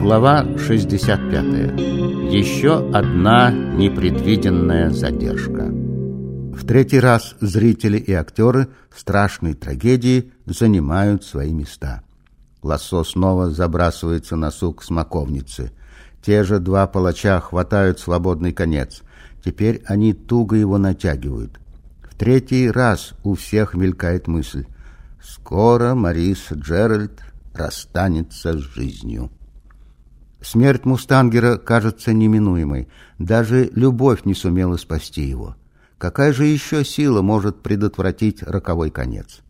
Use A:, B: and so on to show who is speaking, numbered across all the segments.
A: Глава 65. Еще одна непредвиденная задержка. В третий раз зрители и актеры страшной трагедии занимают свои места. Лассо снова забрасывается на сук смоковницы. Те же два палача хватают свободный конец. Теперь они туго его натягивают. В третий раз у всех мелькает мысль. Скоро Марис Джеральд расстанется с жизнью. Смерть Мустангера кажется неминуемой. Даже любовь не сумела спасти его. Какая же еще сила может предотвратить роковой конец?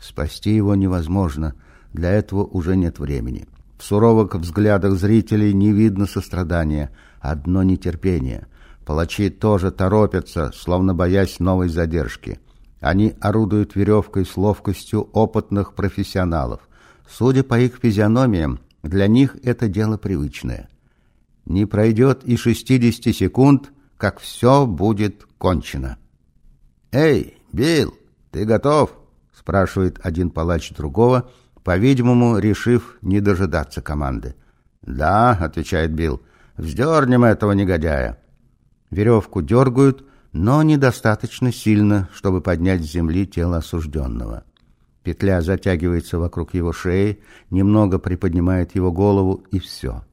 A: Спасти его невозможно. Для этого уже нет времени. В суровых взглядах зрителей не видно сострадания, одно нетерпение. Палачи тоже торопятся, словно боясь новой задержки. Они орудуют веревкой с ловкостью опытных профессионалов. Судя по их физиономиям, для них это дело привычное. Не пройдет и 60 секунд, как все будет кончено. «Эй, Билл, ты готов?» — спрашивает один палач другого, по-видимому, решив не дожидаться команды. «Да», — отвечает Билл, — «вздернем этого негодяя». Веревку дергают, но недостаточно сильно, чтобы поднять с земли тело осужденного. Петля затягивается вокруг его шеи, немного приподнимает его голову, и все.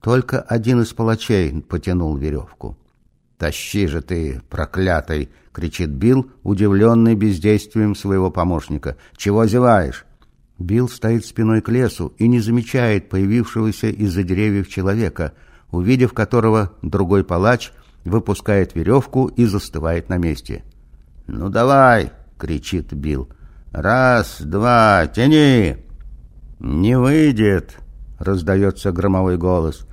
A: Только один из палачей потянул веревку. «Тащи же ты, проклятый!» — кричит Билл, удивленный бездействием своего помощника. «Чего зеваешь?» Билл стоит спиной к лесу и не замечает появившегося из-за деревьев человека, увидев которого другой палач выпускает веревку и застывает на месте. «Ну давай!» — кричит Билл. «Раз, два, тяни!» «Не выйдет!» — раздается громовой голос.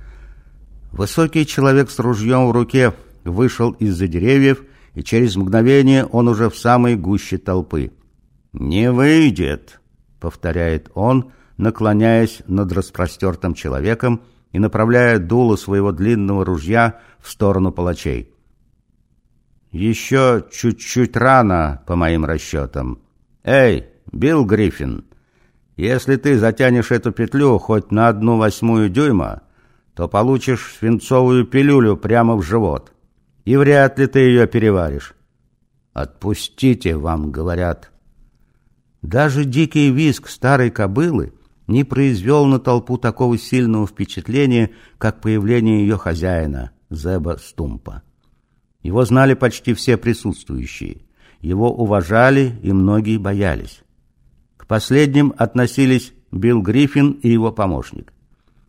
A: Высокий человек с ружьем в руке вышел из-за деревьев, и через мгновение он уже в самой гуще толпы. «Не выйдет!» — повторяет он, наклоняясь над распростертым человеком и направляя дуло своего длинного ружья в сторону палачей. «Еще чуть-чуть рано, по моим расчетам. «Эй, Билл Гриффин, если ты затянешь эту петлю хоть на одну восьмую дюйма, то получишь свинцовую пилюлю прямо в живот, и вряд ли ты ее переваришь. Отпустите, вам говорят». Даже дикий визг старой кобылы не произвел на толпу такого сильного впечатления, как появление ее хозяина, Зеба Стумпа. Его знали почти все присутствующие. Его уважали и многие боялись. К последним относились Билл Гриффин и его помощник.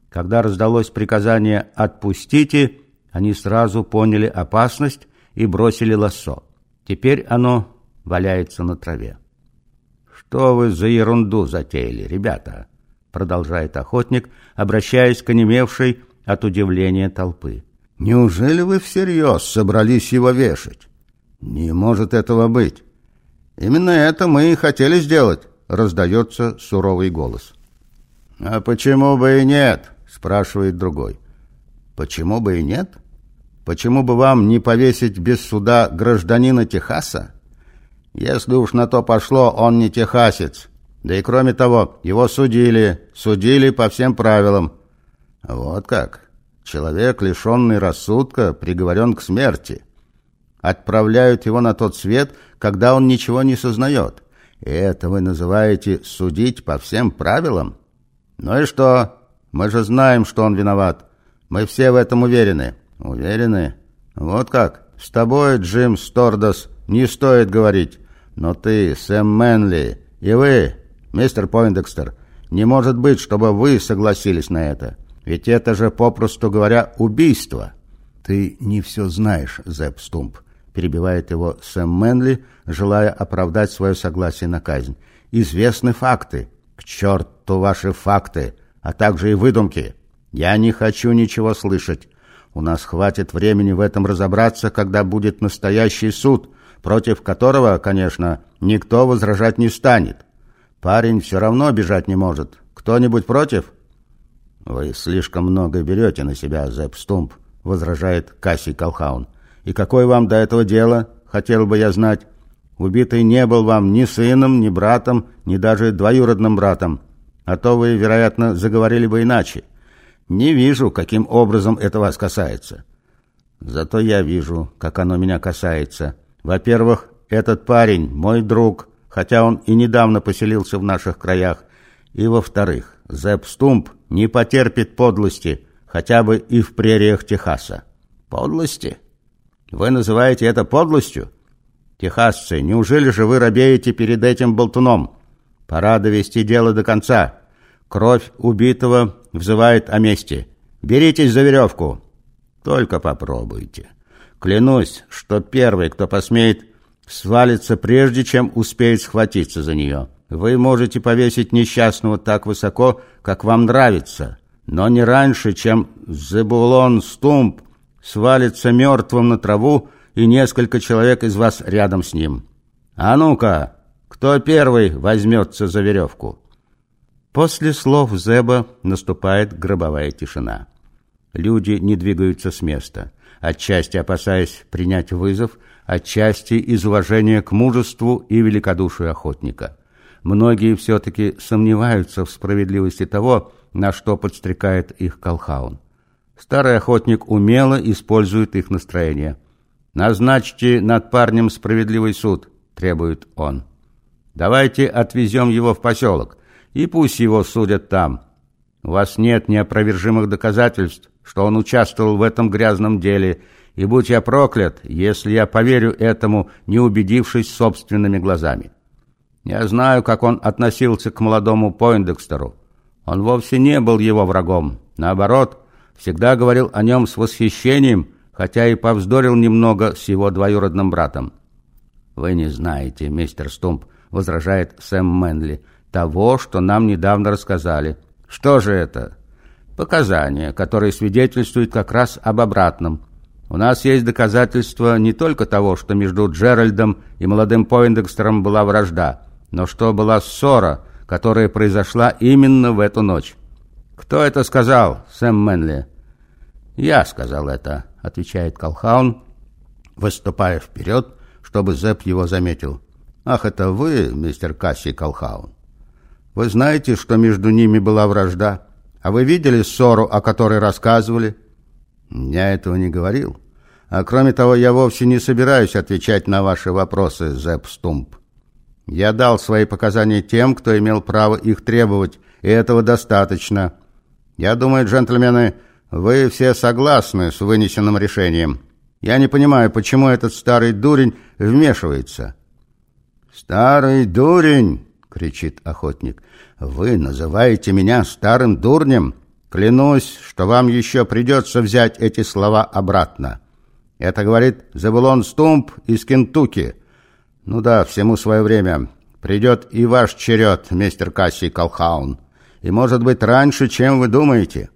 A: Когда раздалось приказание «отпустите», они сразу поняли опасность и бросили лассо. Теперь оно валяется на траве. «Что вы за ерунду затеяли, ребята?» продолжает охотник, обращаясь к онемевшей от удивления толпы. «Неужели вы всерьез собрались его вешать? «Не может этого быть!» «Именно это мы и хотели сделать», — раздается суровый голос. «А почему бы и нет?» — спрашивает другой. «Почему бы и нет? Почему бы вам не повесить без суда гражданина Техаса? Если уж на то пошло, он не техасец. Да и кроме того, его судили, судили по всем правилам. Вот как. Человек, лишенный рассудка, приговорен к смерти отправляют его на тот свет, когда он ничего не сознает. И это вы называете судить по всем правилам? Ну и что? Мы же знаем, что он виноват. Мы все в этом уверены. Уверены? Вот как? С тобой, Джим Стордос, не стоит говорить. Но ты, Сэм Мэнли, и вы, мистер Пойндекстер, не может быть, чтобы вы согласились на это. Ведь это же, попросту говоря, убийство. Ты не все знаешь, Зепп Стумп перебивает его Сэм Мэнли, желая оправдать свое согласие на казнь. «Известны факты. К черту ваши факты, а также и выдумки. Я не хочу ничего слышать. У нас хватит времени в этом разобраться, когда будет настоящий суд, против которого, конечно, никто возражать не станет. Парень все равно бежать не может. Кто-нибудь против?» «Вы слишком много берете на себя, Зепп Стумп», — возражает Кассий Колхаун. И какое вам до этого дело, хотел бы я знать? Убитый не был вам ни сыном, ни братом, ни даже двоюродным братом. А то вы, вероятно, заговорили бы иначе. не вижу, каким образом это вас касается. Зато я вижу, как оно меня касается. Во-первых, этот парень мой друг, хотя он и недавно поселился в наших краях. И во-вторых, Зепп Стумп не потерпит подлости, хотя бы и в прериях Техаса. Подлости? Вы называете это подлостью? Техасцы, неужели же вы робеете перед этим болтуном? Пора довести дело до конца. Кровь убитого взывает о мести. Беритесь за веревку. Только попробуйте. Клянусь, что первый, кто посмеет свалится прежде, чем успеет схватиться за нее. Вы можете повесить несчастного так высоко, как вам нравится, но не раньше, чем Зебулон Стумп свалится мертвым на траву и несколько человек из вас рядом с ним. А ну-ка, кто первый возьмется за веревку?» После слов Зеба наступает гробовая тишина. Люди не двигаются с места, отчасти опасаясь принять вызов, отчасти из уважения к мужеству и великодушию охотника. Многие все-таки сомневаются в справедливости того, на что подстрекает их Колхаун. Старый охотник умело использует их настроение. «Назначьте над парнем справедливый суд», — требует он. «Давайте отвезем его в поселок, и пусть его судят там. У вас нет неопровержимых доказательств, что он участвовал в этом грязном деле, и будь я проклят, если я поверю этому, не убедившись собственными глазами. Я знаю, как он относился к молодому Пойндекстеру. Он вовсе не был его врагом. Наоборот, всегда говорил о нем с восхищением, хотя и повздорил немного с его двоюродным братом. «Вы не знаете, мистер Стумп», — возражает Сэм Мэнли, — «того, что нам недавно рассказали. Что же это?» «Показания, которые свидетельствуют как раз об обратном. У нас есть доказательства не только того, что между Джеральдом и молодым Пойндекстером была вражда, но что была ссора, которая произошла именно в эту ночь. «Кто это сказал, Сэм Мэнли?» «Я сказал это», — отвечает Колхаун, выступая вперед, чтобы Зэп его заметил. «Ах, это вы, мистер Касси Колхаун? Вы знаете, что между ними была вражда? А вы видели ссору, о которой рассказывали?» «Я этого не говорил. А кроме того, я вовсе не собираюсь отвечать на ваши вопросы, Зепп Стумп. Я дал свои показания тем, кто имел право их требовать, и этого достаточно. Я думаю, джентльмены, вы все согласны с вынесенным решением. Я не понимаю, почему этот старый дурень вмешивается». «Старый дурень!» — кричит охотник. «Вы называете меня старым дурнем?» Клянусь, что вам еще придется взять эти слова обратно. Это говорит Забулон Стумп из Кентукки. Ну да, всему свое время. Придет и ваш черед, мистер Касси Колхаун. И, может быть, раньше, чем вы думаете.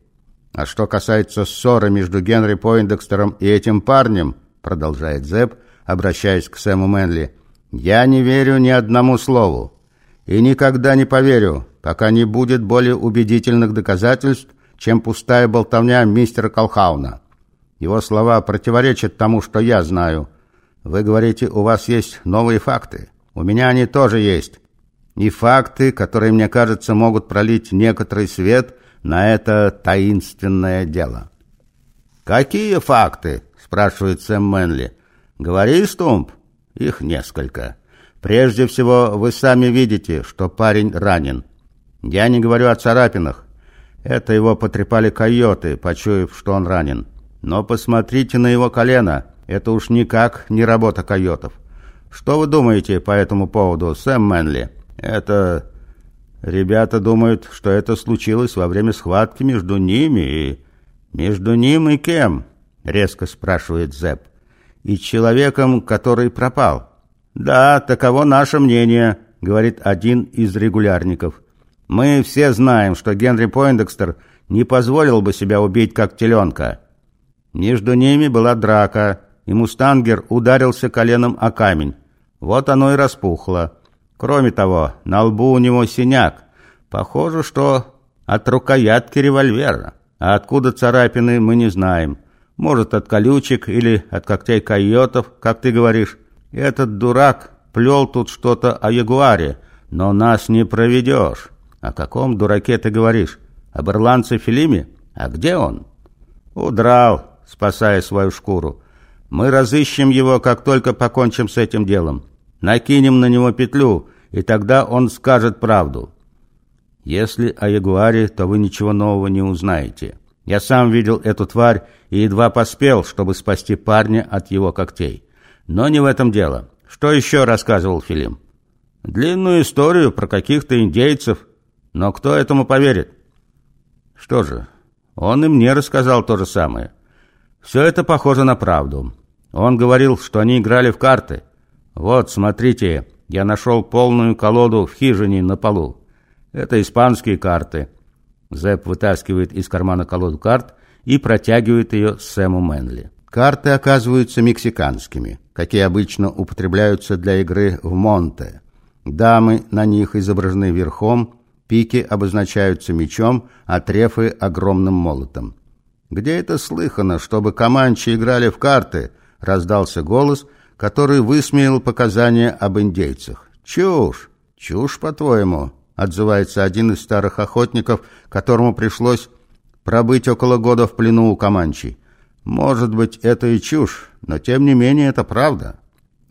A: А что касается ссоры между Генри Пойндекстером и этим парнем, продолжает Зеб, обращаясь к Сэму Мэнли, я не верю ни одному слову. И никогда не поверю, пока не будет более убедительных доказательств, чем пустая болтовня мистера Колхауна. Его слова противоречат тому, что я знаю. Вы говорите, у вас есть новые факты. У меня они тоже есть. И факты, которые, мне кажется, могут пролить некоторый свет на это таинственное дело. «Какие факты?» – спрашивает Сэм Мэнли. «Говори, Стумп». «Их несколько. Прежде всего, вы сами видите, что парень ранен. Я не говорю о царапинах. Это его потрепали койоты, почуяв, что он ранен. Но посмотрите на его колено. Это уж никак не работа койотов. Что вы думаете по этому поводу, Сэм Мэнли? Это... Ребята думают, что это случилось во время схватки между ними и... Между ним и кем? Резко спрашивает Зэп. И человеком, который пропал. Да, таково наше мнение, говорит один из регулярников. Мы все знаем, что Генри Пойндекстер не позволил бы себя убить как теленка. Между ними была драка, и Мустангер ударился коленом о камень. Вот оно и распухло. Кроме того, на лбу у него синяк. Похоже, что от рукоятки револьвера. А откуда царапины, мы не знаем. Может, от колючек или от когтей койотов, как ты говоришь. Этот дурак плел тут что-то о ягуаре, но нас не проведешь. «О каком дураке ты говоришь? Об ирландце Филиме? А где он? Удрал, спасая свою шкуру. Мы разыщем его, как только покончим с этим делом. Накинем на него петлю, и тогда он скажет правду. Если о ягуаре, то вы ничего нового не узнаете. Я сам видел эту тварь и едва поспел, чтобы спасти парня от его когтей. Но не в этом дело. Что еще рассказывал Филим? Длинную историю про каких-то индейцев. Но кто этому поверит? Что же, он и мне рассказал то же самое. Все это похоже на правду. Он говорил, что они играли в карты. Вот, смотрите, я нашел полную колоду в хижине на полу. Это испанские карты. Зэп вытаскивает из кармана колоду карт и протягивает ее Сэму Мэнли. Карты оказываются мексиканскими, какие обычно употребляются для игры в Монте. Дамы на них изображены верхом, пики обозначаются мечом, а трефы — огромным молотом. «Где это слыхано, чтобы команчи играли в карты?» — раздался голос, который высмеял показания об индейцах. «Чушь! Чушь, по-твоему?» — отзывается один из старых охотников, которому пришлось пробыть около года в плену у команчей. Может быть, это и чушь, но тем не менее это правда.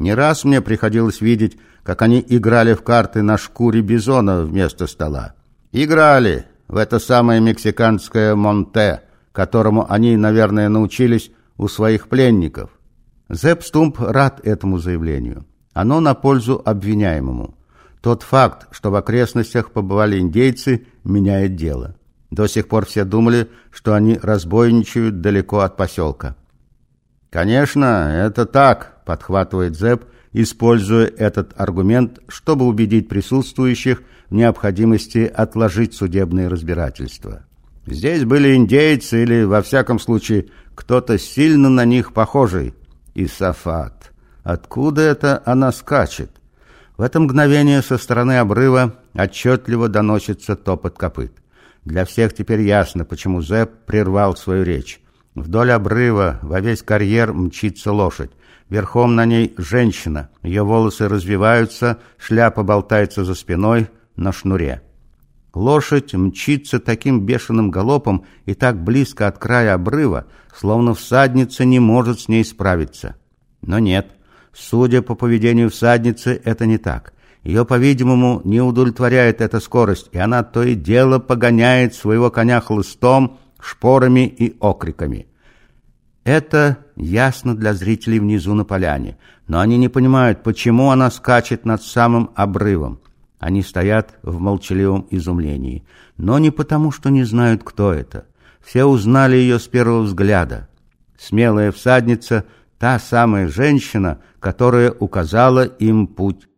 A: Не раз мне приходилось видеть, как они играли в карты на шкуре бизона вместо стола. Играли в это самое мексиканское Монте, которому они, наверное, научились у своих пленников. Зепп Стумп рад этому заявлению. Оно на пользу обвиняемому. Тот факт, что в окрестностях побывали индейцы, меняет дело. До сих пор все думали, что они разбойничают далеко от поселка. «Конечно, это так», — подхватывает Зепп, используя этот аргумент, чтобы убедить присутствующих в необходимости отложить судебное разбирательство. Здесь были индейцы или, во всяком случае, кто-то сильно на них похожий. И Сафат. Откуда это она скачет? В это мгновение со стороны обрыва отчетливо доносится топот копыт. Для всех теперь ясно, почему Зэп прервал свою речь. Вдоль обрыва во весь карьер мчится лошадь. Верхом на ней женщина. Ее волосы развиваются, шляпа болтается за спиной на шнуре. Лошадь мчится таким бешеным галопом и так близко от края обрыва, словно всадница не может с ней справиться. Но нет, судя по поведению всадницы, это не так. Ее, по-видимому, не удовлетворяет эта скорость, и она то и дело погоняет своего коня хлыстом, шпорами и окриками. Это ясно для зрителей внизу на поляне, но они не понимают, почему она скачет над самым обрывом. Они стоят в молчаливом изумлении, но не потому, что не знают, кто это. Все узнали ее с первого взгляда. Смелая всадница — та самая женщина, которая указала им путь